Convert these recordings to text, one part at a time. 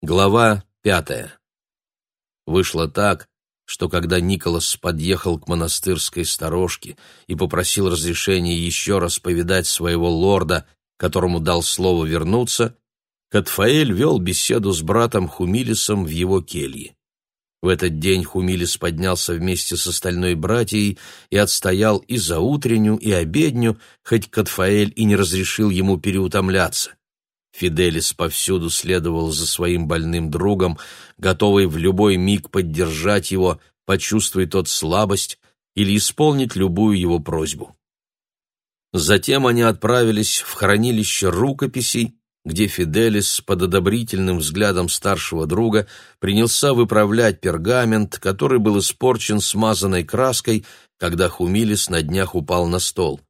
Глава пятая. Вышло так, что когда Николас подъехал к монастырской сторожке и попросил разрешения еще раз повидать своего лорда, которому дал слово вернуться, Катфаэль вел беседу с братом Хумилисом в его келье. В этот день Хумилис поднялся вместе с остальной братьей и отстоял и за утреннюю, и обедню, хоть Катфаэль и не разрешил ему переутомляться. Фиделис повсюду следовал за своим больным другом, готовый в любой миг поддержать его, почувствует тот слабость или исполнить любую его просьбу. Затем они отправились в хранилище рукописей, где Фиделис под одобрительным взглядом старшего друга принялся выправлять пергамент, который был испорчен смазанной краской, когда Хумилис на днях упал на стол.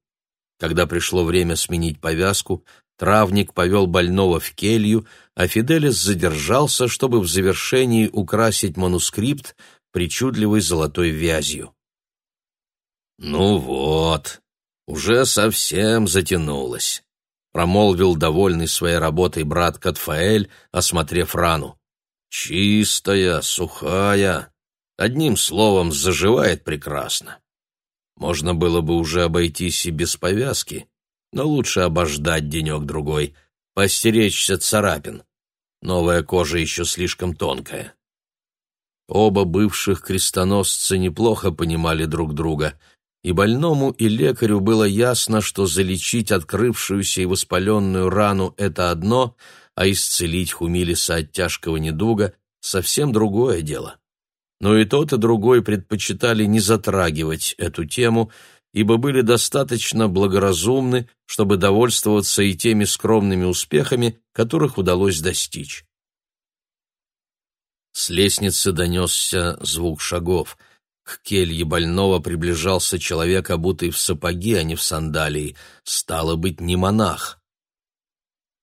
Когда пришло время сменить повязку, Травник повел больного в келью, а Фиделис задержался, чтобы в завершении украсить манускрипт причудливой золотой вязью. «Ну вот, уже совсем затянулось», — промолвил довольный своей работой брат Катфаэль, осмотрев рану. «Чистая, сухая, одним словом, заживает прекрасно. Можно было бы уже обойтись и без повязки, но лучше обождать денек-другой, постеречься царапин. Новая кожа еще слишком тонкая. Оба бывших крестоносца неплохо понимали друг друга, и больному и лекарю было ясно, что залечить открывшуюся и воспаленную рану — это одно, а исцелить Хумилиса от тяжкого недуга — совсем другое дело. Но и тот, и другой предпочитали не затрагивать эту тему — ибо были достаточно благоразумны, чтобы довольствоваться и теми скромными успехами, которых удалось достичь. С лестницы донесся звук шагов. К келье больного приближался человек, обутый в сапоги, а не в сандалии. Стало быть, не монах.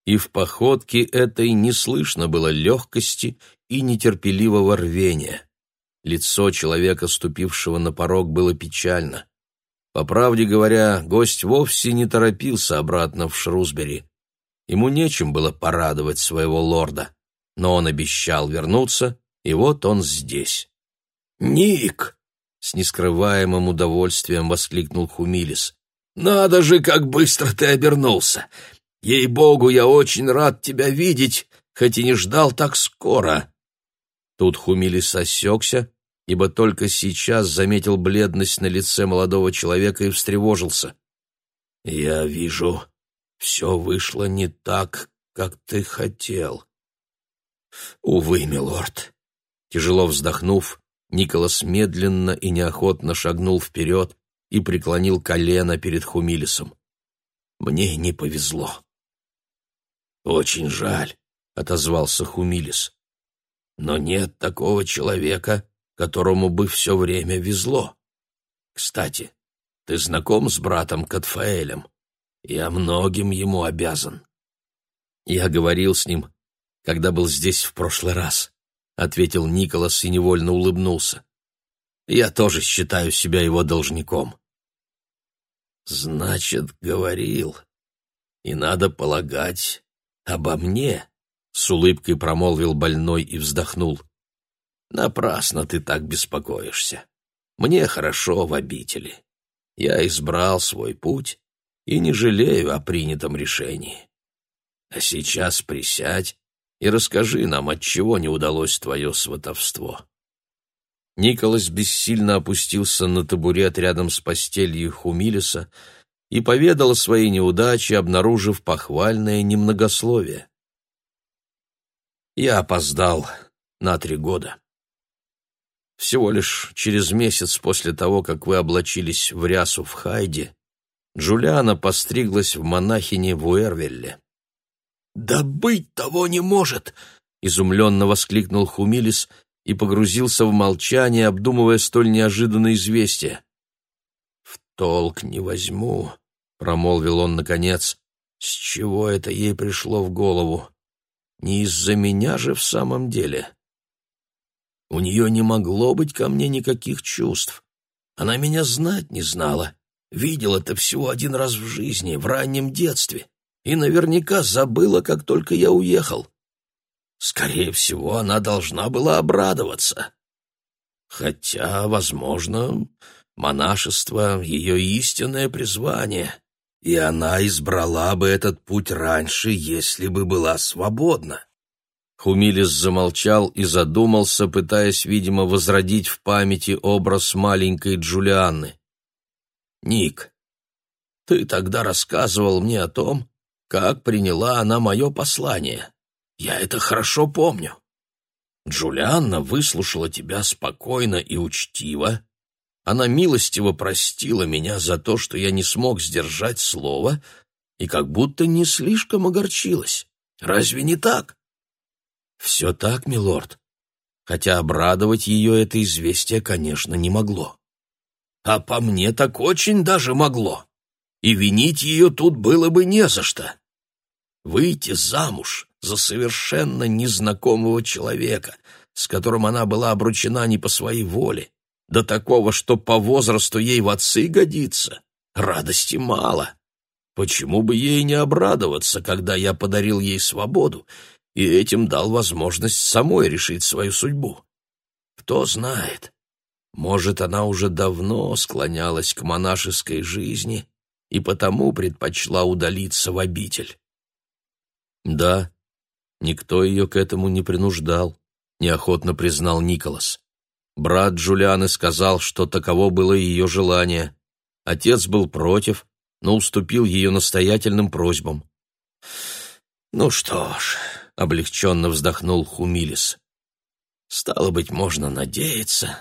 И в походке этой не слышно было легкости и нетерпеливого рвения. Лицо человека, ступившего на порог, было печально. По правде говоря, гость вовсе не торопился обратно в Шрусбери. Ему нечем было порадовать своего лорда, но он обещал вернуться, и вот он здесь. «Ник!» — с нескрываемым удовольствием воскликнул Хумилис. «Надо же, как быстро ты обернулся! Ей-богу, я очень рад тебя видеть, хоть и не ждал так скоро!» Тут Хумилис осекся, ибо только сейчас заметил бледность на лице молодого человека и встревожился. «Я вижу, все вышло не так, как ты хотел». «Увы, милорд». Тяжело вздохнув, Николас медленно и неохотно шагнул вперед и преклонил колено перед Хумилисом. «Мне не повезло». «Очень жаль», — отозвался Хумилис. «Но нет такого человека, которому бы все время везло. Кстати, ты знаком с братом Катфаэлем? Я многим ему обязан. Я говорил с ним, когда был здесь в прошлый раз, ответил Николас и невольно улыбнулся. Я тоже считаю себя его должником. Значит, говорил. И надо полагать обо мне, с улыбкой промолвил больной и вздохнул. Напрасно ты так беспокоишься. Мне хорошо в обители. Я избрал свой путь и не жалею о принятом решении. А сейчас присядь и расскажи нам, отчего не удалось твое сватовство». Николас бессильно опустился на табурет рядом с постелью Хумилиса и поведал о своей неудаче, обнаружив похвальное немногословие. «Я опоздал на три года. Всего лишь через месяц после того, как вы облачились в рясу в Хайде, Джулиана постриглась в монахине в Уэрвелле. «Да быть того не может!» — изумленно воскликнул Хумилис и погрузился в молчание, обдумывая столь неожиданное известие. «В толк не возьму», — промолвил он наконец, — «с чего это ей пришло в голову? Не из-за меня же в самом деле?» У нее не могло быть ко мне никаких чувств. Она меня знать не знала. Видел это всего один раз в жизни, в раннем детстве, и наверняка забыла, как только я уехал. скорее всего, она должна была обрадоваться. Хотя, возможно, монашество — ее истинное призвание, и она избрала бы этот путь раньше, если бы была свободна. Хумилис замолчал и задумался, пытаясь, видимо, возродить в памяти образ маленькой Джулианны. «Ник, ты тогда рассказывал мне о том, как приняла она мое послание. Я это хорошо помню. Джулианна выслушала тебя спокойно и учтиво. Она милостиво простила меня за то, что я не смог сдержать слово, и как будто не слишком огорчилась. Разве не так? Все так, милорд. Хотя обрадовать ее это известие, конечно, не могло. А по мне так очень даже могло. И винить ее тут было бы не за что. Выйти замуж за совершенно незнакомого человека, с которым она была обручена не по своей воле, до такого, что по возрасту ей в отцы годится, радости мало. Почему бы ей не обрадоваться, когда я подарил ей свободу и этим дал возможность самой решить свою судьбу? Кто знает, может, она уже давно склонялась к монашеской жизни и потому предпочла удалиться в обитель. Да, никто ее к этому не принуждал, неохотно признал Николас. Брат Джулианы сказал, что таково было ее желание. Отец был против, но уступил ее настоятельным просьбам. «Ну что ж», — облегченно вздохнул Хумилис, — «стало быть, можно надеяться,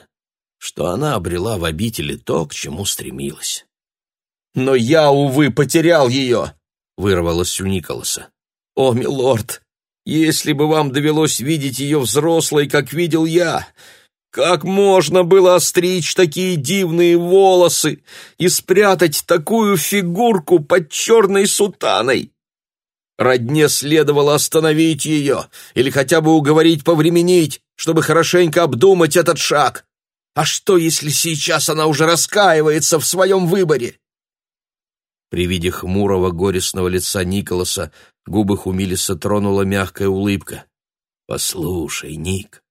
что она обрела в обители то, к чему стремилась». «Но я, увы, потерял ее!» — вырвалось у Николаса. «О, милорд, если бы вам довелось видеть ее взрослой, как видел я, как можно было остричь такие дивные волосы и спрятать такую фигурку под черной сутаной? Родне следовало остановить ее или хотя бы уговорить повременить, чтобы хорошенько обдумать этот шаг. А что, если сейчас она уже раскаивается в своем выборе? При виде хмурого горестного лица Николаса Губы Хумилиса тронула мягкая улыбка. «Послушай, Ник,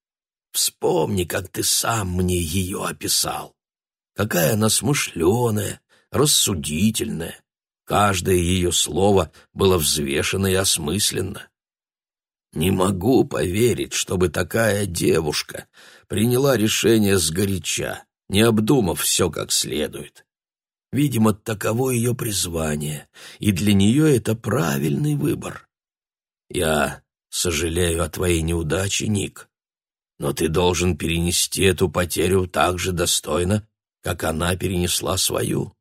вспомни, как ты сам мне ее описал. Какая она смышленая, рассудительная. Каждое ее слово было взвешено и осмысленно. Не могу поверить, чтобы такая девушка приняла решение сгоряча, не обдумав все как следует. Видимо, таково ее призвание, и для нее это правильный выбор. Я сожалею о твоей неудаче, Ник, но ты должен перенести эту потерю так же достойно, как она перенесла свою,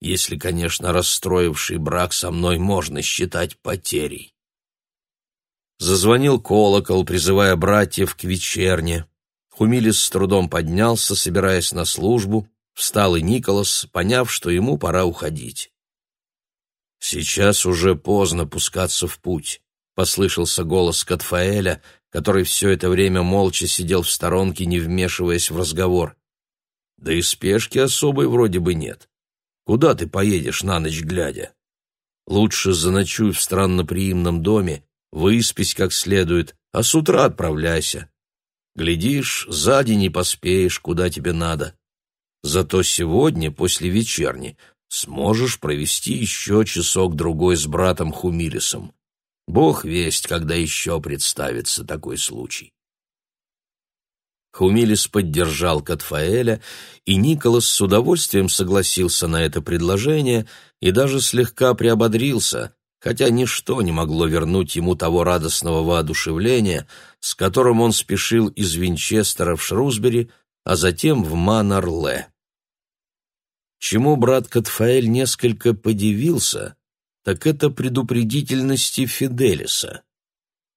если, конечно, расстроивший брак со мной можно считать потерей. Зазвонил колокол, призывая братьев к вечерне. Хумилис с трудом поднялся, собираясь на службу, Встал и Николас, поняв, что ему пора уходить. «Сейчас уже поздно пускаться в путь», — послышался голос Катфаэля, который все это время молча сидел в сторонке, не вмешиваясь в разговор. «Да и спешки особой вроде бы нет. Куда ты поедешь на ночь глядя? Лучше заночуй в странноприимном доме, выспись как следует, а с утра отправляйся. Глядишь, сзади не поспеешь, куда тебе надо. Зато сегодня, после вечерни, сможешь провести еще часок-другой с братом Хумилисом. Бог весть, когда еще представится такой случай. Хумилис поддержал Катфаэля, и Николас с удовольствием согласился на это предложение и даже слегка приободрился, хотя ничто не могло вернуть ему того радостного воодушевления, с которым он спешил из Винчестера в Шрусбери, а затем в Манарле. Чему брат Катфаэль несколько подивился, так это предупредительности Фиделиса.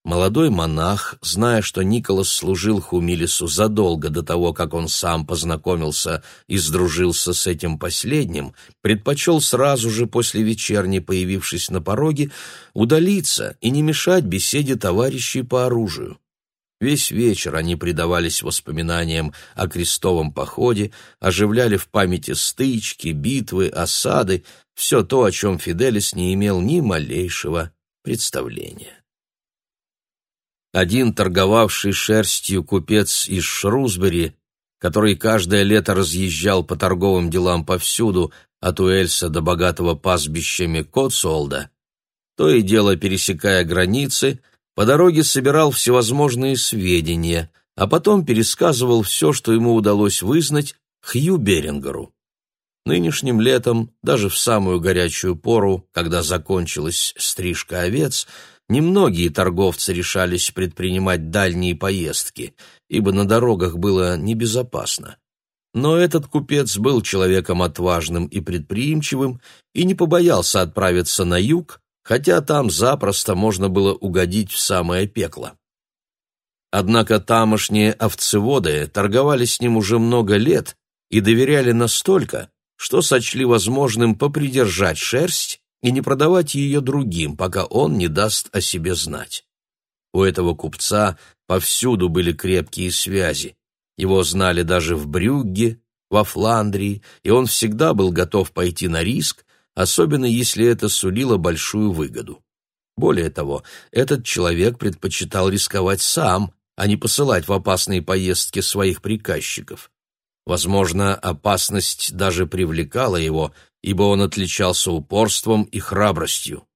Молодой монах, зная, что Николас служил Хумилису задолго до того, как он сам познакомился и сдружился с этим последним, предпочел сразу же после вечерни, появившись на пороге, удалиться и не мешать беседе товарищей по оружию. Весь вечер они предавались воспоминаниям о крестовом походе, оживляли в памяти стычки, битвы, осады, все то, о чем Фиделис не имел ни малейшего представления. Один торговавший шерстью купец из Шрусбери, который каждое лето разъезжал по торговым делам повсюду, от Уэльса до богатого пастбищами Котсуолда, то и дело пересекая границы, по дороге собирал всевозможные сведения, а потом пересказывал все, что ему удалось вызнать, Хью Берингеру. Нынешним летом, даже в самую горячую пору, когда закончилась стрижка овец, немногие торговцы решались предпринимать дальние поездки, ибо на дорогах было небезопасно. Но этот купец был человеком отважным и предприимчивым и не побоялся отправиться на юг, хотя там запросто можно было угодить в самое пекло. Однако тамошние овцеводы торговали с ним уже много лет и доверяли настолько, что сочли возможным попридержать шерсть и не продавать ее другим, пока он не даст о себе знать. У этого купца повсюду были крепкие связи. Его знали даже в Брюгге, во Фландрии, и он всегда был готов пойти на риск, особенно если это сулило большую выгоду. Более того, этот человек предпочитал рисковать сам, а не посылать в опасные поездки своих приказчиков. Возможно, опасность даже привлекала его, ибо он отличался упорством и храбростью.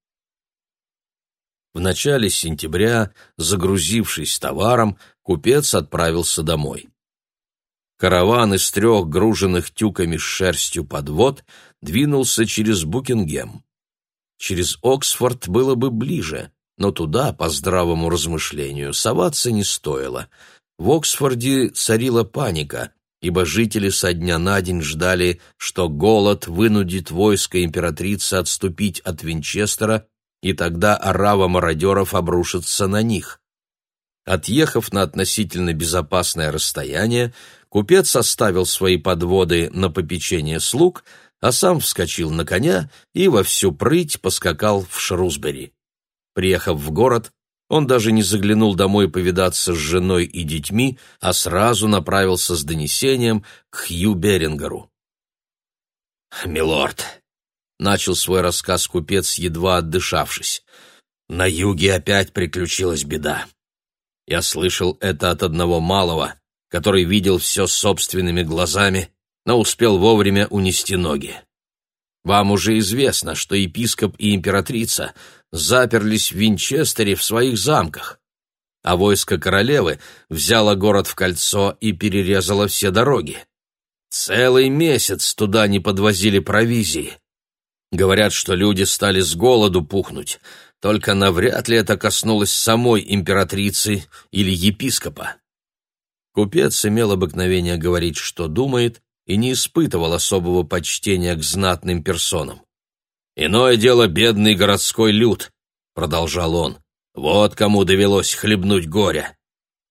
В начале сентября, загрузившись товаром, купец отправился домой. Караван из трех груженных тюками с шерстью подвод двинулся через Букингем. Через Оксфорд было бы ближе, но туда, по здравому размышлению, соваться не стоило. В Оксфорде царила паника, ибо жители со дня на день ждали, что голод вынудит войско императрицы отступить от Винчестера, и тогда орава мародеров обрушится на них. Отъехав на относительно безопасное расстояние, купец оставил свои подводы на попечение слуг, а сам вскочил на коня и во всю прыть поскакал в Шрусбери. Приехав в город, он даже не заглянул домой повидаться с женой и детьми, а сразу направился с донесением к Хью Берингеру. «Милорд», — начал свой рассказ купец, едва отдышавшись, — «на юге опять приключилась беда. Я слышал это от одного малого, который видел все собственными глазами, но успел вовремя унести ноги. Вам уже известно, что епископ и императрица заперлись в Винчестере в своих замках, а войско королевы взяло город в кольцо и перерезало все дороги. Целый месяц туда не подвозили провизии. Говорят, что люди стали с голоду пухнуть, только навряд ли это коснулось самой императрицы или епископа. Купец имел обыкновение говорить, что думает, и не испытывал особого почтения к знатным персонам. «Иное дело бедный городской люд», — продолжал он. «Вот кому довелось хлебнуть горя.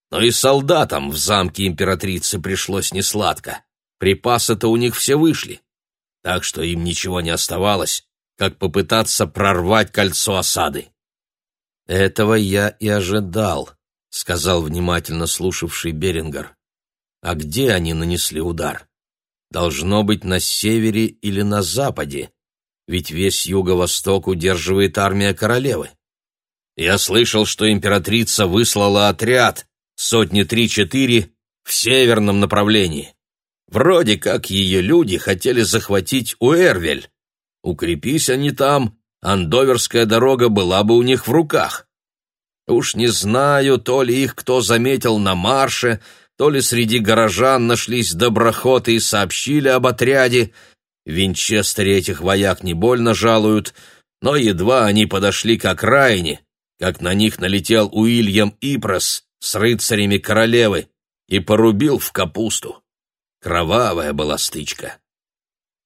Но и солдатам в замке императрицы пришлось несладко. Припасы-то у них все вышли. Так что им ничего не оставалось, как попытаться прорвать кольцо осады». «Этого я и ожидал», — сказал внимательно слушавший Берингер. «А где они нанесли удар? Должно быть на севере или на западе, ведь весь юго-восток удерживает армия королевы. Я слышал, что императрица выслала отряд, сотни три-четыре, в северном направлении. Вроде как ее люди хотели захватить Уэрвель. Укрепись они там, Андоверская дорога была бы у них в руках. Уж не знаю, то ли их кто заметил на марше, то ли среди горожан нашлись доброхоты и сообщили об отряде, в Винчестере этих вояк не больно жалуют, но едва они подошли к окраине, как на них налетел Уильям Ипрос с рыцарями королевы и порубил в капусту. Кровавая была стычка.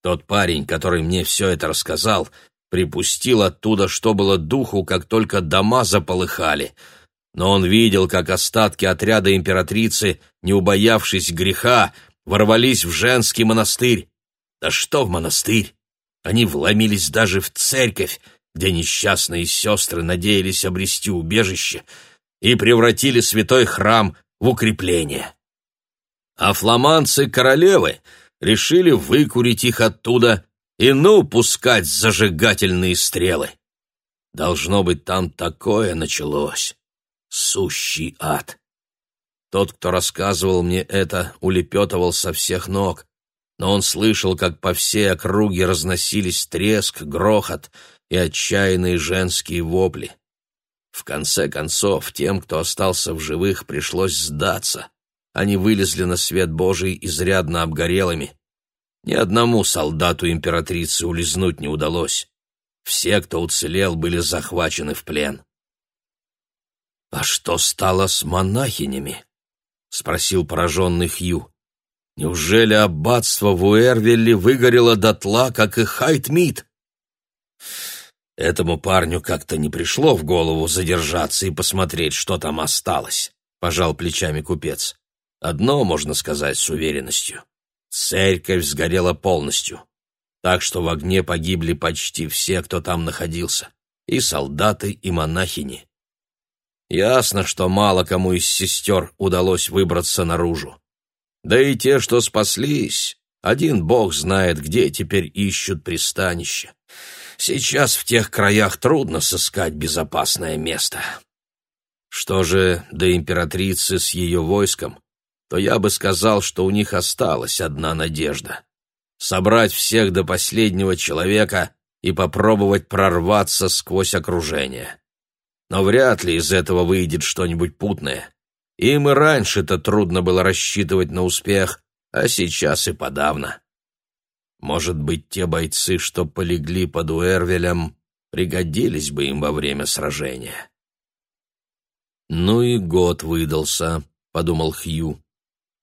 Тот парень, который мне все это рассказал, припустил оттуда, что было духу, как только дома заполыхали. Но он видел, как остатки отряда императрицы, не убоявшись греха, ворвались в женский монастырь. Да что в монастырь? Они вломились даже в церковь, где несчастные сестры надеялись обрести убежище, и превратили святой храм в укрепление. А фламандцы королевы решили выкурить их оттуда и ну пускать зажигательные стрелы. Должно быть, там такое началось. Сущий ад. Тот, кто рассказывал мне это, улепетывал со всех ног, но он слышал, как по всей округе разносились треск, грохот и отчаянные женские вопли. В конце концов, тем, кто остался в живых, пришлось сдаться. Они вылезли на свет Божий изрядно обгорелыми. Ни одному солдату императрицы улизнуть не удалось. Все, кто уцелел, были захвачены в плен. «А что стало с монахинями?» — спросил пораженный Хью. «Неужели аббатство в Уэрвилле выгорело дотла, как и Хайтмит?» Этому парню как-то не пришло в голову задержаться и посмотреть, что там осталось, — пожал плечами купец. Одно можно сказать с уверенностью. Церковь сгорела полностью, так что в огне погибли почти все, кто там находился, и солдаты, и монахини. Ясно, что мало кому из сестер удалось выбраться наружу. Да и те, что спаслись, один бог знает, где теперь ищут пристанище. Сейчас в тех краях трудно сыскать безопасное место. Что же до императрицы с ее войском, то я бы сказал, что у них осталась одна надежда — собрать всех до последнего человека и попробовать прорваться сквозь окружение но вряд ли из этого выйдет что-нибудь путное. Им и раньше-то трудно было рассчитывать на успех, а сейчас и подавно. Может быть, те бойцы, что полегли под Уэрвелем, пригодились бы им во время сражения. «Ну и год выдался», — подумал Хью.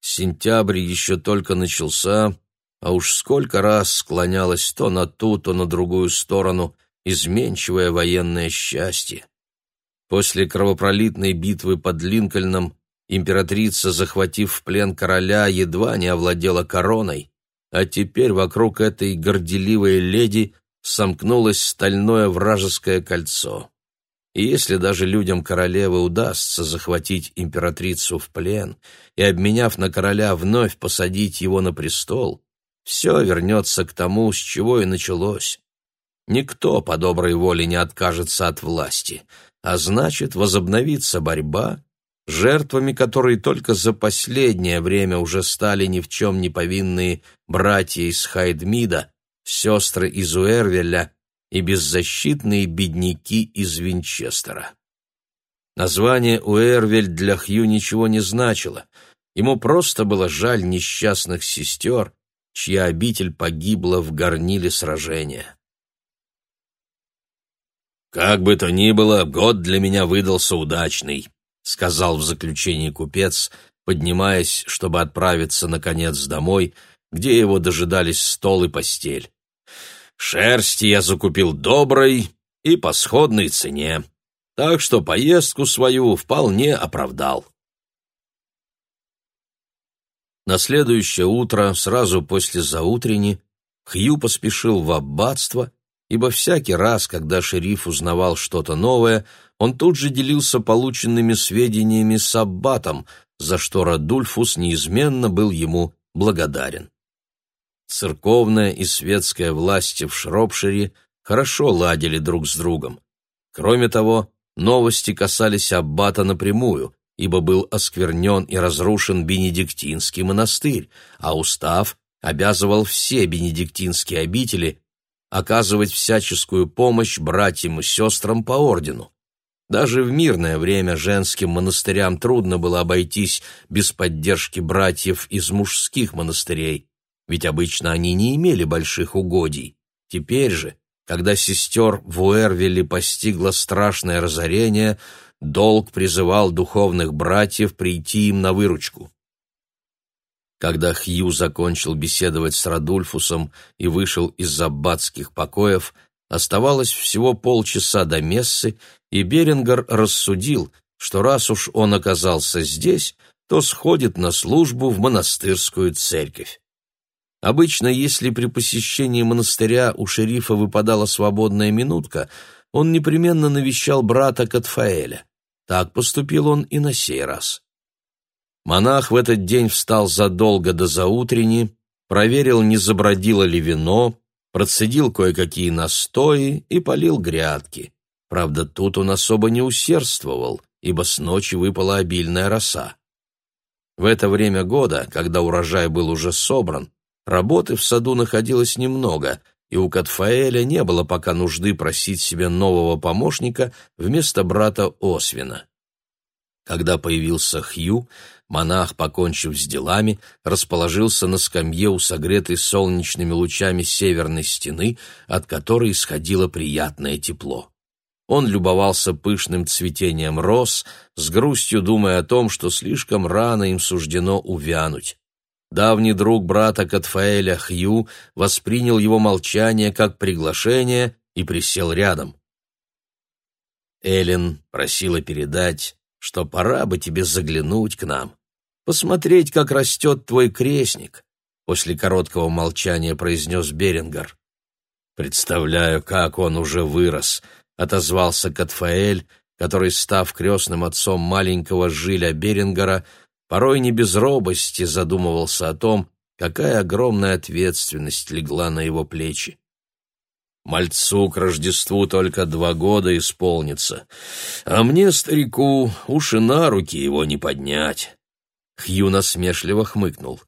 Сентябрь еще только начался, а уж сколько раз склонялось то на ту, то на другую сторону изменчивое военное счастье. После кровопролитной битвы под Линкольном императрица, захватив в плен короля, едва не овладела короной, а теперь вокруг этой горделивой леди сомкнулось стальное вражеское кольцо. И если даже людям королевы удастся захватить императрицу в плен и, обменяв на короля, вновь посадить его на престол, все вернется к тому, с чего и началось. Никто по доброй воле не откажется от власти — а значит, возобновится борьба, жертвами которой только за последнее время уже стали ни в чем не повинные братья из Хайдмида, сестры из Уэрвеля и беззащитные бедняки из Винчестера. Название Уэрвель для Хью ничего не значило. Ему просто было жаль несчастных сестер, чья обитель погибла в горниле сражения. «Как бы то ни было, год для меня выдался удачный», — сказал в заключении купец, поднимаясь, чтобы отправиться, наконец, домой, где его дожидались стол и постель. «Шерсти я закупил доброй и по сходной цене, так что поездку свою вполне оправдал». На следующее утро, сразу после заутрени, Хью поспешил в аббатство ибо всякий раз, когда шериф узнавал что-то новое, он тут же делился полученными сведениями с Аббатом, за что Радульфус неизменно был ему благодарен. Церковная и светская власти в Шропшире хорошо ладили друг с другом. Кроме того, новости касались Аббата напрямую, ибо был осквернен и разрушен Бенедиктинский монастырь, а устав обязывал все бенедиктинские обители оказывать всяческую помощь братьям и сестрам по ордену. Даже в мирное время женским монастырям трудно было обойтись без поддержки братьев из мужских монастырей, ведь обычно они не имели больших угодий. Теперь же, когда сестер в Уэрвилле постигло страшное разорение, долг призывал духовных братьев прийти им на выручку. Когда Хью закончил беседовать с Радульфусом и вышел из аббатских покоев, оставалось всего полчаса до мессы, и Берингер рассудил, что раз уж он оказался здесь, то сходит на службу в монастырскую церковь. Обычно, если при посещении монастыря у шерифа выпадала свободная минутка, он непременно навещал брата Катфаэля. Так поступил он и на сей раз. Монах в этот день встал задолго до заутрени, проверил, не забродило ли вино, процедил кое-какие настои и полил грядки. Правда, тут он особо не усердствовал, ибо с ночи выпала обильная роса. В это время года, когда урожай был уже собран, работы в саду находилось немного, и у Катфаэля не было пока нужды просить себе нового помощника вместо брата Освина. Когда появился Хью, монах, покончив с делами, расположился на скамье у согретой солнечными лучами северной стены, от которой исходило приятное тепло. Он любовался пышным цветением роз, с грустью думая о том, что слишком рано им суждено увянуть. Давний друг брата Катфаэля Хью воспринял его молчание как приглашение и присел рядом. Эллен просила передать, что пора бы тебе заглянуть к нам, посмотреть, как растет твой крестник, после короткого молчания произнес Берингар. Представляю, как он уже вырос —— отозвался Катфаэль, который, став крестным отцом маленького Жиля Берингера, порой не без робости задумывался о том, какая огромная ответственность легла на его плечи. Мальцу к Рождеству только два года исполнится, а мне, старику, уж и на руки его не поднять. Хью насмешливо хмыкнул.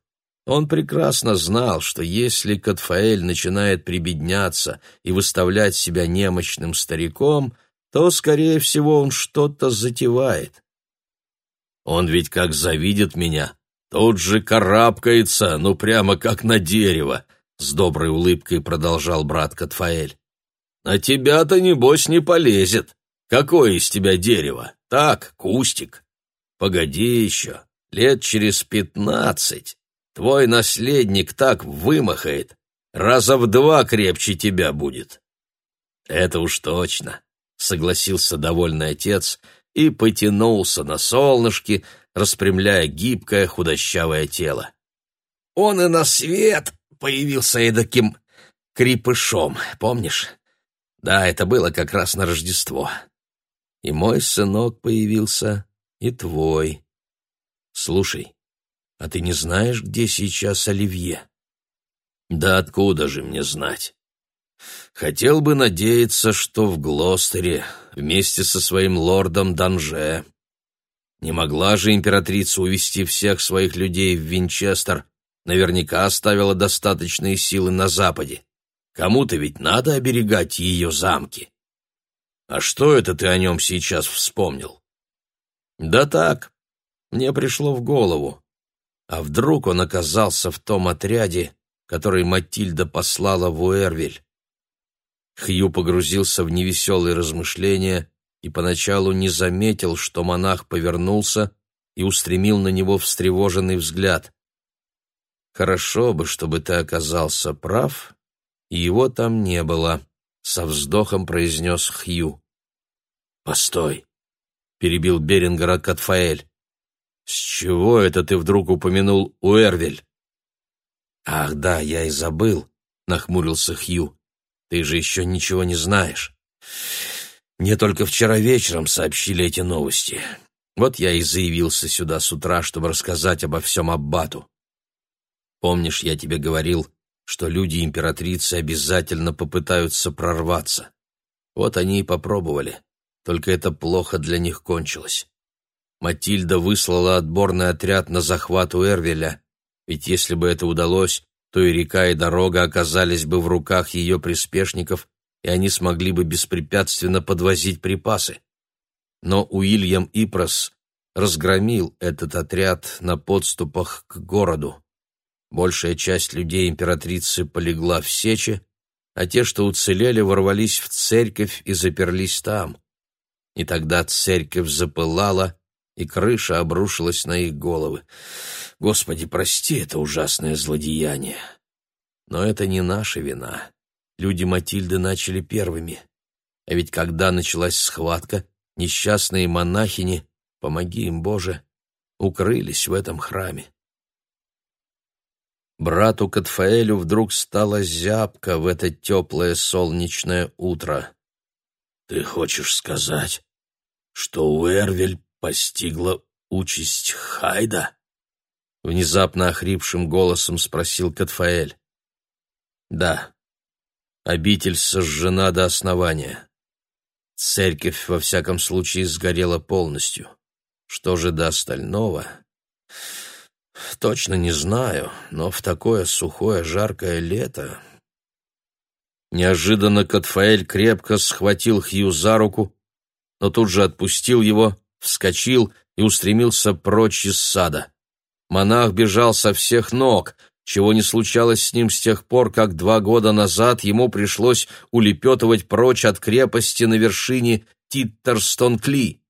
Он прекрасно знал, что если Катфаэль начинает прибедняться и выставлять себя немощным стариком, то, скорее всего, он что-то затевает. Он ведь как завидит меня, тут же карабкается, ну прямо как на дерево, — с доброй улыбкой продолжал брат Катфаэль. На тебя-то, небось, не полезет. Какое из тебя дерево? Так, кустик. Погоди еще, лет через пятнадцать Твой наследник так вымахает, раза в два крепче тебя будет. Это уж точно, согласился довольный отец и потянулся на солнышке, распрямляя гибкое худощавое тело. Он и на свет появился эдаким крепышом, помнишь? Да, это было как раз на Рождество. И мой сынок появился, и твой. Слушай, а ты не знаешь, где сейчас Оливье? Да откуда же мне знать? Хотел бы надеяться, что в Глостере, вместе со своим лордом Данже. Не могла же императрица увести всех своих людей в Винчестер, наверняка оставила достаточные силы на западе. Кому-то ведь надо оберегать ее замки. А что это ты о нем сейчас вспомнил? Да так, мне пришло в голову. А вдруг он оказался в том отряде, который Матильда послала в Уэрвиль? Хью погрузился в невеселые размышления и поначалу не заметил, что монах повернулся и устремил на него встревоженный взгляд. «Хорошо бы, чтобы ты оказался прав, и его там не было», — со вздохом произнес Хью. «Постой», — перебил Берингера Катфаэль. «С чего это ты вдруг упомянул Уэрвель?» «Ах, да, я и забыл», — нахмурился Хью. «Ты же еще ничего не знаешь. Мне только вчера вечером сообщили эти новости. Вот я и заявился сюда с утра, чтобы рассказать обо всем Аббату. Помнишь, я тебе говорил, что люди императрицы обязательно попытаются прорваться? Вот они и попробовали, только это плохо для них кончилось. Матильда выслала отборный отряд на захват Уэрвеля, ведь если бы это удалось, то и река, и дорога оказались бы в руках ее приспешников, и они смогли бы беспрепятственно подвозить припасы. Но Уильям Ипрос разгромил этот отряд на подступах к городу. Большая часть людей императрицы полегла в сече, а те, что уцелели, ворвались в церковь и заперлись там. И тогда церковь запылала, и крыша обрушилась на их головы. Господи, прости это ужасное злодеяние. Но это не наша вина. Люди Матильды начали первыми. А ведь когда началась схватка, несчастные монахини, помоги им, Боже, укрылись в этом храме. Брату Катфаэлю вдруг стало зябко в это теплое солнечное утро. «Ты хочешь сказать, что Уэрвель постигла участь Хайда? Внезапно охрипшим голосом спросил Катфаэль. Да. Обитель сожжена до основания. Церковь, во всяком случае, сгорела полностью. Что же до остального? Точно не знаю, но в такое сухое, жаркое лето... Неожиданно Катфаэль крепко схватил Хью за руку, но тут же отпустил его, вскочил и устремился прочь из сада. Монах бежал со всех ног, чего не случалось с ним с тех пор, как два года назад ему пришлось улепетывать прочь от крепости на вершине Титтерстон-Кли.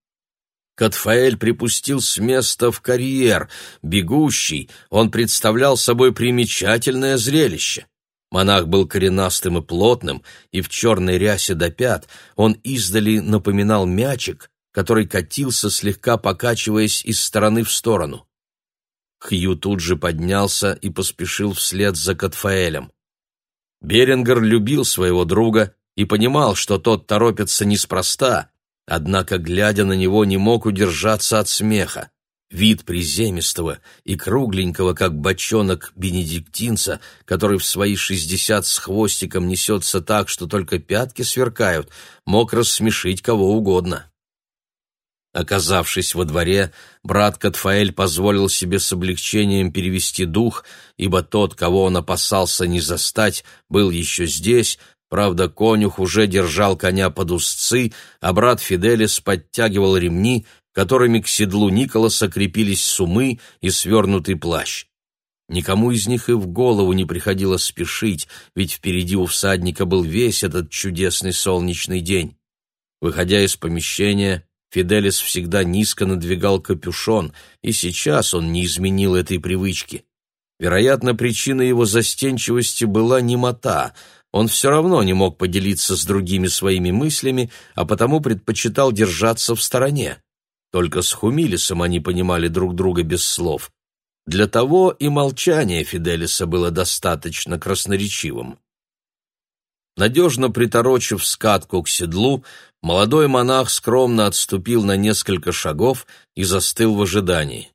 Катфаэль припустил с места в карьер. Бегущий, он представлял собой примечательное зрелище. Монах был коренастым и плотным, и в черной рясе до пят он издали напоминал мячик, который катился, слегка покачиваясь из стороны в сторону. Хью тут же поднялся и поспешил вслед за Катфаэлем. Берингер любил своего друга и понимал, что тот торопится неспроста, Однако, глядя на него, не мог удержаться от смеха. Вид приземистого и кругленького, как бочонок бенедиктинца, который в свои шестьдесят с хвостиком несется так, что только пятки сверкают, мог рассмешить кого угодно. Оказавшись во дворе, брат Катфаэль позволил себе с облегчением перевести дух, ибо тот, кого он опасался не застать, был еще здесь, Правда, конюх уже держал коня под узцы, а брат Фиделис подтягивал ремни, которыми к седлу Николаса крепились сумы и свернутый плащ. Никому из них и в голову не приходилось спешить, ведь впереди у всадника был весь этот чудесный солнечный день. Выходя из помещения, Фиделис всегда низко надвигал капюшон, и сейчас он не изменил этой привычки. Вероятно, причина его застенчивости была немота — он все равно не мог поделиться с другими своими мыслями, а потому предпочитал держаться в стороне. Только с Хумилисом они понимали друг друга без слов. Для того и молчание Фиделиса было достаточно красноречивым. Надежно приторочив скатку к седлу, молодой монах скромно отступил на несколько шагов и застыл в ожидании.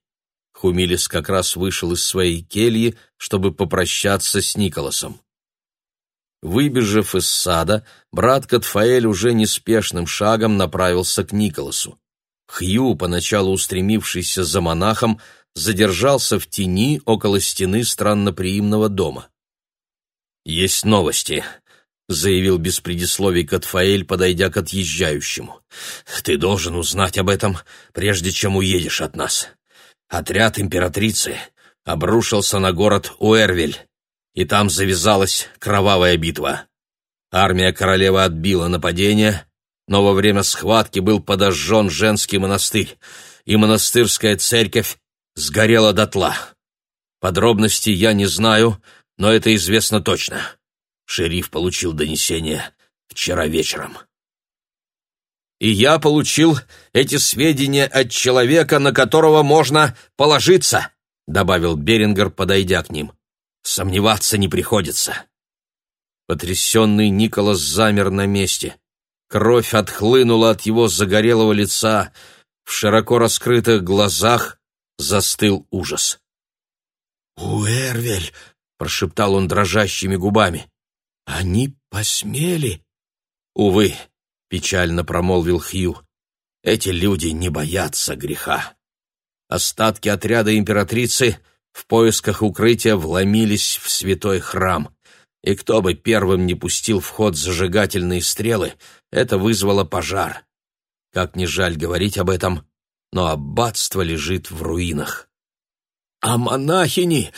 Хумилис как раз вышел из своей кельи, чтобы попрощаться с Николасом. Выбежав из сада, брат Катфаэль уже неспешным шагом направился к Николасу. Хью, поначалу устремившийся за монахом, задержался в тени около стены странноприимного дома. «Есть новости», — заявил без предисловий Катфаэль, подойдя к отъезжающему. «Ты должен узнать об этом, прежде чем уедешь от нас. Отряд императрицы обрушился на город Уэрвель и там завязалась кровавая битва. Армия королевы отбила нападение, но во время схватки был подожжен женский монастырь, и монастырская церковь сгорела дотла. Подробностей я не знаю, но это известно точно. Шериф получил донесение вчера вечером. И я получил эти сведения от человека, на которого можно положиться, добавил Берингер, подойдя к ним. Сомневаться не приходится. Потрясенный Николас замер на месте. Кровь отхлынула от его загорелого лица. В широко раскрытых глазах застыл ужас. «Уэрвель!» — прошептал он дрожащими губами. «Они посмели?» «Увы», — печально промолвил Хью, — «эти люди не боятся греха. Остатки отряда императрицы — в поисках укрытия вломились в святой храм. И кто бы первым не пустил в ход зажигательные стрелы, это вызвало пожар. Как ни жаль говорить об этом, но аббатство лежит в руинах. «А монахини?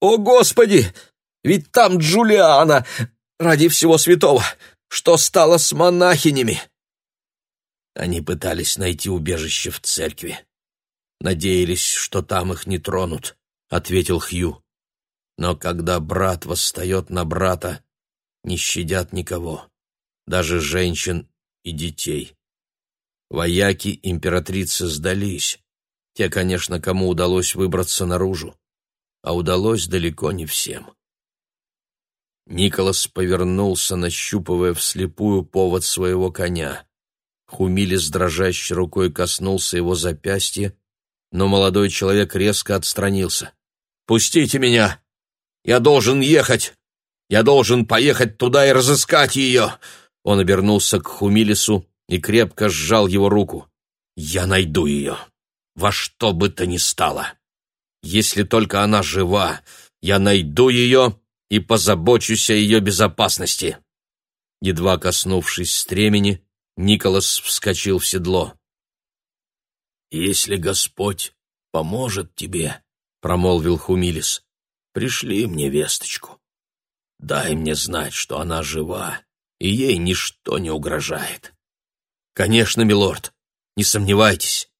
О, Господи! Ведь там Джулиана! Ради всего святого! Что стало с монахинями?» Они пытались найти убежище в церкви. Надеялись, что там их не тронут ответил Хью. Но когда брат восстает на брата, не щадят никого, даже женщин и детей. Вояки императрицы сдались. Те, конечно, кому удалось выбраться наружу, а удалось далеко не всем. Николас повернулся, нащупывая вслепую повод своего коня. Хумилис дрожащей рукой коснулся его запястья, но молодой человек резко отстранился. Пустите меня! Я должен ехать! Я должен поехать туда и разыскать ее!» Он обернулся к Хумилису и крепко сжал его руку. «Я найду ее, во что бы то ни стало. Если только она жива, я найду ее и позабочусь о ее безопасности». Едва коснувшись стремени, Николас вскочил в седло. «Если Господь поможет тебе, — промолвил Хумилис, — пришли мне весточку. Дай мне знать, что она жива, и ей ничто не угрожает. Конечно, милорд, не сомневайтесь.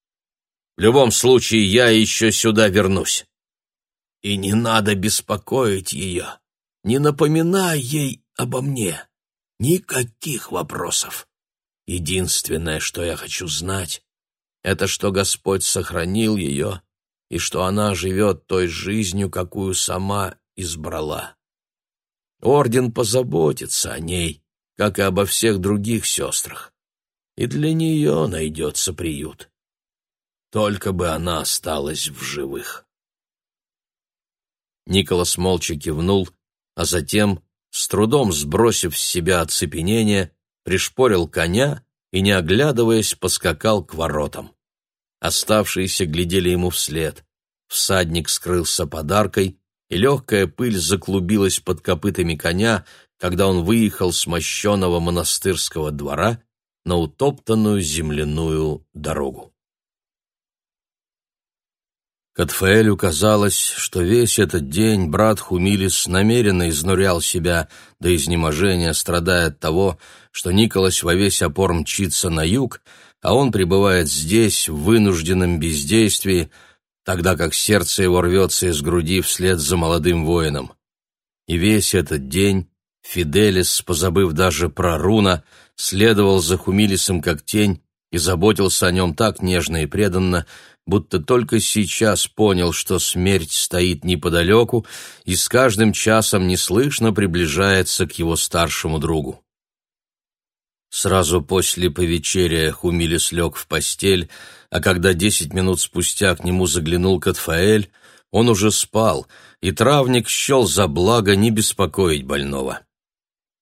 В любом случае, я еще сюда вернусь. И не надо беспокоить ее, не напоминай ей обо мне. Никаких вопросов. Единственное, что я хочу знать, это что Господь сохранил ее и что она живет той жизнью, какую сама избрала. Орден позаботится о ней, как и обо всех других сестрах, и для нее найдется приют. Только бы она осталась в живых. Николас молча кивнул, а затем, с трудом сбросив с себя оцепенение, пришпорил коня и, не оглядываясь, поскакал к воротам. Оставшиеся глядели ему вслед. Всадник скрылся подаркой, и легкая пыль заклубилась под копытами коня, когда он выехал с мощеного монастырского двора на утоптанную земляную дорогу. Катфаэлю казалось, что весь этот день брат Хумилис намеренно изнурял себя до изнеможения, страдая от того, что Николас во весь опор мчится на юг, а он пребывает здесь в вынужденном бездействии, тогда как сердце его рвется из груди вслед за молодым воином. И весь этот день Фиделис, позабыв даже про Руна, следовал за Хумилисом как тень и заботился о нем так нежно и преданно, будто только сейчас понял, что смерть стоит неподалеку и с каждым часом неслышно приближается к его старшему другу. Сразу после повечерия Хумилис лег в постель, а когда десять минут спустя к нему заглянул Катфаэль, он уже спал, и травник счел за благо не беспокоить больного.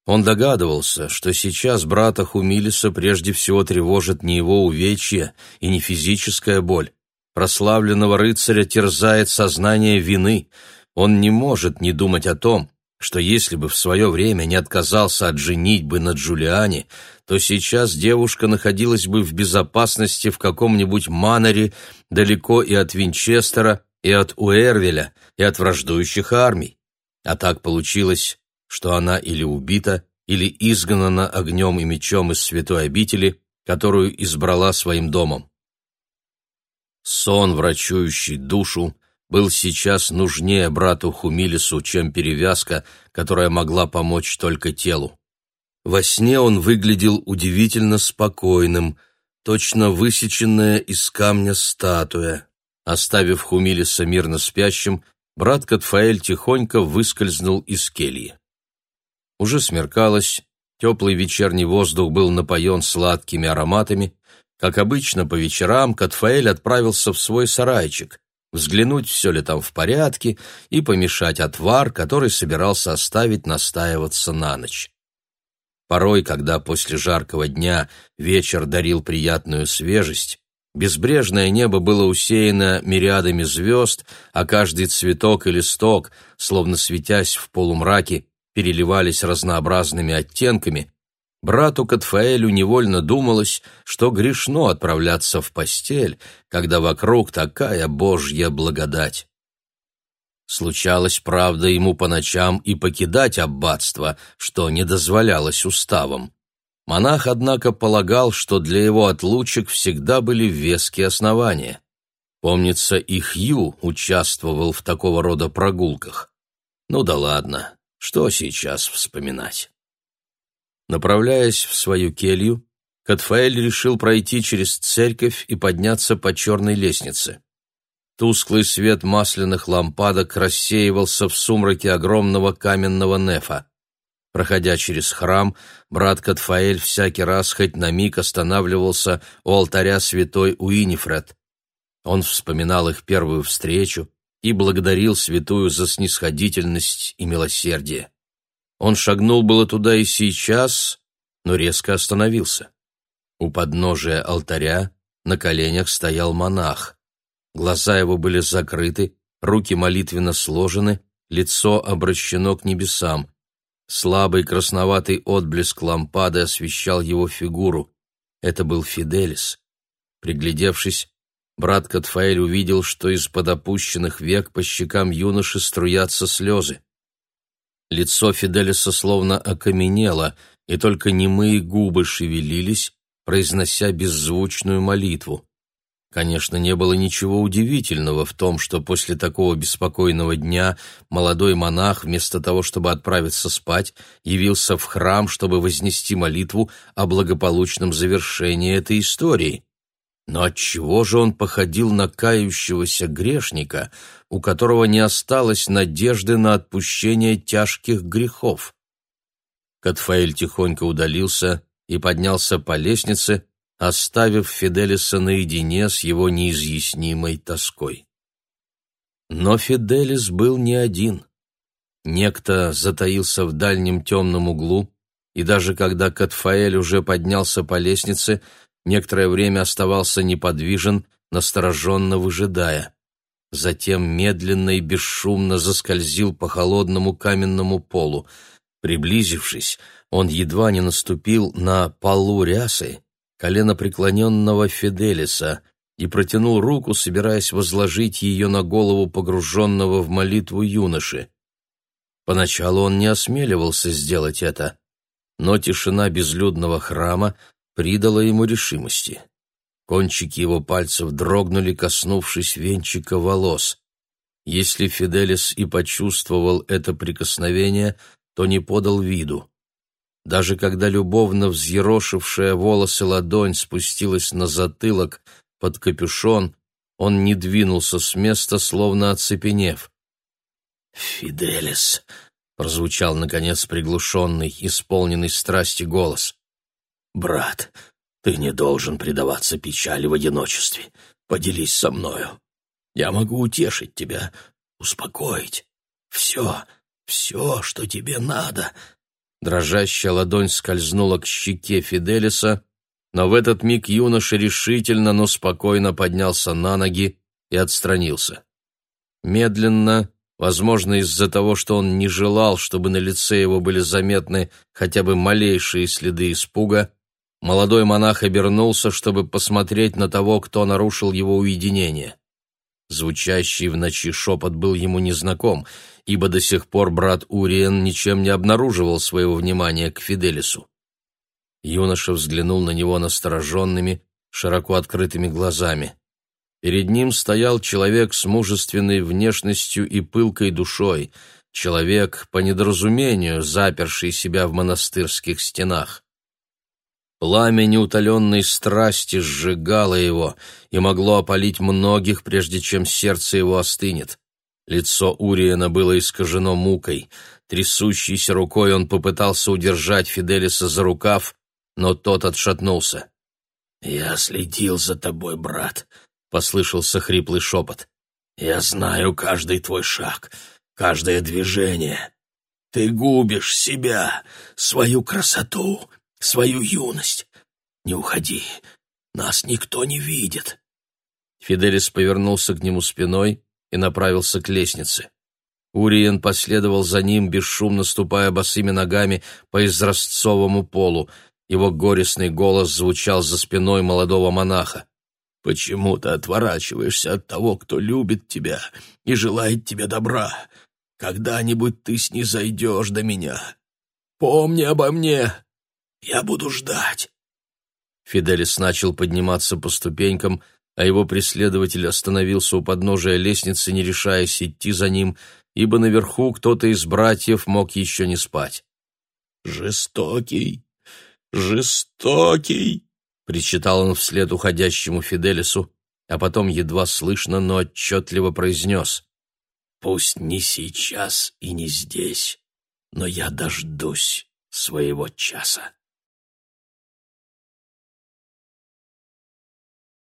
Он догадывался, что сейчас брата Хумилиса прежде всего тревожит не его увечье и не физическая боль. Прославленного рыцаря терзает сознание вины. Он не может не думать о том, что если бы в свое время не отказался от женитьбы на Джулиане, то сейчас девушка находилась бы в безопасности в каком-нибудь Маноре, далеко и от Винчестера, и от Уэрвеля, и от враждующих армий. А так получилось, что она или убита, или изгнана огнем и мечом из святой обители, которую избрала своим домом. Сон, врачующий душу, был сейчас нужнее брату Хумилису, чем перевязка, которая могла помочь только телу. Во сне он выглядел удивительно спокойным, точно высеченная из камня статуя. Оставив Хумилиса мирно спящим, брат Катфаэль тихонько выскользнул из кельи. Уже смеркалось, теплый вечерний воздух был напоен сладкими ароматами. Как обычно, по вечерам Катфаэль отправился в свой сарайчик, взглянуть, все ли там в порядке, и помешать отвар, который собирался оставить настаиваться на ночь. Порой, когда после жаркого дня вечер дарил приятную свежесть, безбрежное небо было усеяно мириадами звезд, а каждый цветок и листок, словно светясь в полумраке, переливались разнообразными оттенками, Брату Катфаэлю невольно думалось, что грешно отправляться в постель, когда вокруг такая божья благодать. Случалось, правда, ему по ночам и покидать аббатство, что не дозволялось уставом. Монах, однако, полагал, что для его отлучек всегда были веские основания. Помнится, и Хью участвовал в такого рода прогулках. Ну да ладно, что сейчас вспоминать? Направляясь в свою келью, Катфаэль решил пройти через церковь и подняться по черной лестнице. Тусклый свет масляных лампадок рассеивался в сумраке огромного каменного нефа. Проходя через храм, брат Катфаэль всякий раз хоть на миг останавливался у алтаря святой Уинифред. Он вспоминал их первую встречу и благодарил святую за снисходительность и милосердие. Он шагнул было туда и сейчас, но резко остановился. У подножия алтаря на коленях стоял монах. Глаза его были закрыты, руки молитвенно сложены, лицо обращено к небесам. Слабый красноватый отблеск лампады освещал его фигуру. Это был Фиделис. Приглядевшись, брат Катфаэль увидел, что из-под опущенных век по щекам юноши струятся слезы. Лицо Фиделиса словно окаменело, и только немые губы шевелились, произнося беззвучную молитву. Конечно, не было ничего удивительного в том, что после такого беспокойного дня молодой монах, вместо того, чтобы отправиться спать, явился в храм, чтобы вознести молитву о благополучном завершении этой истории. Но отчего же он походил на кающегося грешника, у которого не осталось надежды на отпущение тяжких грехов? Катфаэль тихонько удалился и поднялся по лестнице, оставив Фиделиса наедине с его неизъяснимой тоской. Но Фиделис был не один. Некто затаился в дальнем темном углу, и даже когда Катфаэль уже поднялся по лестнице, некоторое время оставался неподвижен, настороженно выжидая. Затем медленно и бесшумно заскользил по холодному каменному полу. Приблизившись, он едва не наступил на полу рясы, коленопреклоненного Фиделиса и протянул руку, собираясь возложить ее на голову погруженного в молитву юноши. Поначалу он не осмеливался сделать это, но тишина безлюдного храма придала ему решимости. Кончики его пальцев дрогнули, коснувшись венчика волос. Если Фиделис и почувствовал это прикосновение, то не подал виду. Даже когда любовно взъерошившая волосы ладонь спустилась на затылок под капюшон, он не двинулся с места, словно оцепенев. «Фиделис!» — прозвучал, наконец, приглушенный, исполненный страсти голос. «Брат, ты не должен предаваться печали в одиночестве. Поделись со мною. Я могу утешить тебя, успокоить. Все, все, что тебе надо, Дрожащая ладонь скользнула к щеке Фиделиса, но в этот миг юноша решительно, но спокойно поднялся на ноги и отстранился. Медленно, возможно, из-за того, что он не желал, чтобы на лице его были заметны хотя бы малейшие следы испуга, молодой монах обернулся, чтобы посмотреть на того, кто нарушил его уединение. Звучащий в ночи шепот был ему незнаком, ибо до сих пор брат Уриен ничем не обнаруживал своего внимания к Фиделису. Юноша взглянул на него настороженными, широко открытыми глазами. Перед ним стоял человек с мужественной внешностью и пылкой душой, человек, по недоразумению, заперший себя в монастырских стенах. Пламя неутоленной страсти сжигало его и могло опалить многих, прежде чем сердце его остынет. Лицо Уриена было искажено мукой. Трясущейся рукой он попытался удержать Фиделиса за рукав, но тот отшатнулся. «Я следил за тобой, брат», — послышался хриплый шепот. «Я знаю каждый твой шаг, каждое движение. Ты губишь себя, свою красоту, свою юность. Не уходи, нас никто не видит. Фиделис повернулся к нему спиной и направился к лестнице. Уриен последовал за ним, бесшумно ступая босыми ногами по изразцовому полу. Его горестный голос звучал за спиной молодого монаха. «Почему ты отворачиваешься от того, кто любит тебя и желает тебе добра? Когда-нибудь ты снизойдешь до меня. Помни обо мне, я буду ждать. Фиделис начал подниматься по ступенькам, а его преследователь остановился у подножия лестницы, не решаясь идти за ним, ибо наверху кто-то из братьев мог еще не спать. «Жестокий, жестокий!» — причитал он вслед уходящему Фиделису, а потом едва слышно, но отчетливо произнес. «Пусть не сейчас и не здесь, но я дождусь своего часа».